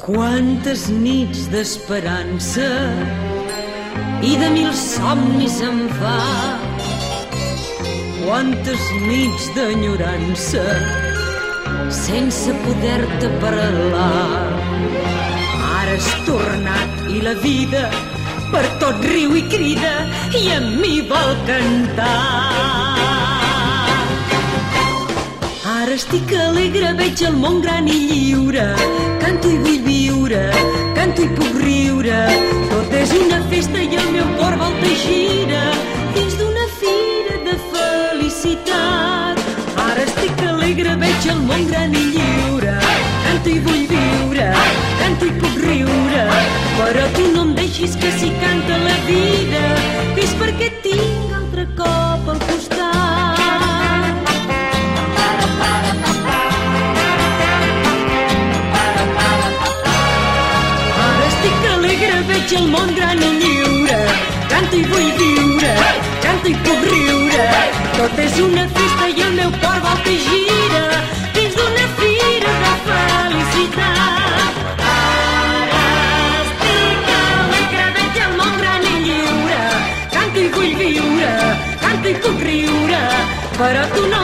Quantes nits d'esperança i de mil somnis em fa. Quantes nits d'enyorança sense poder-te parlar. Ara has tornat i la vida per tot riu i crida i a mi vol cantar. Ara estic alegre, veig el món gran i lliure. Canto i vull viure, canto i puc riure. Tot és una festa i el meu cor volta i gira dins d'una fira de felicitat. Ara estic alegre, veig el món gran i lliure. Canto i vull viure, canto i puc riure. Però tu no em deixis que si canta la vida és perquè veig el món gran i lliure. Canto i vull viure, canto i puc riure. Tot és una festa i el meu cor volta i gira dins d'una fira de felicitat. Ara estic alegre, veig el món gran i lliure. Canto i vull viure, canto i puc riure. Però tu no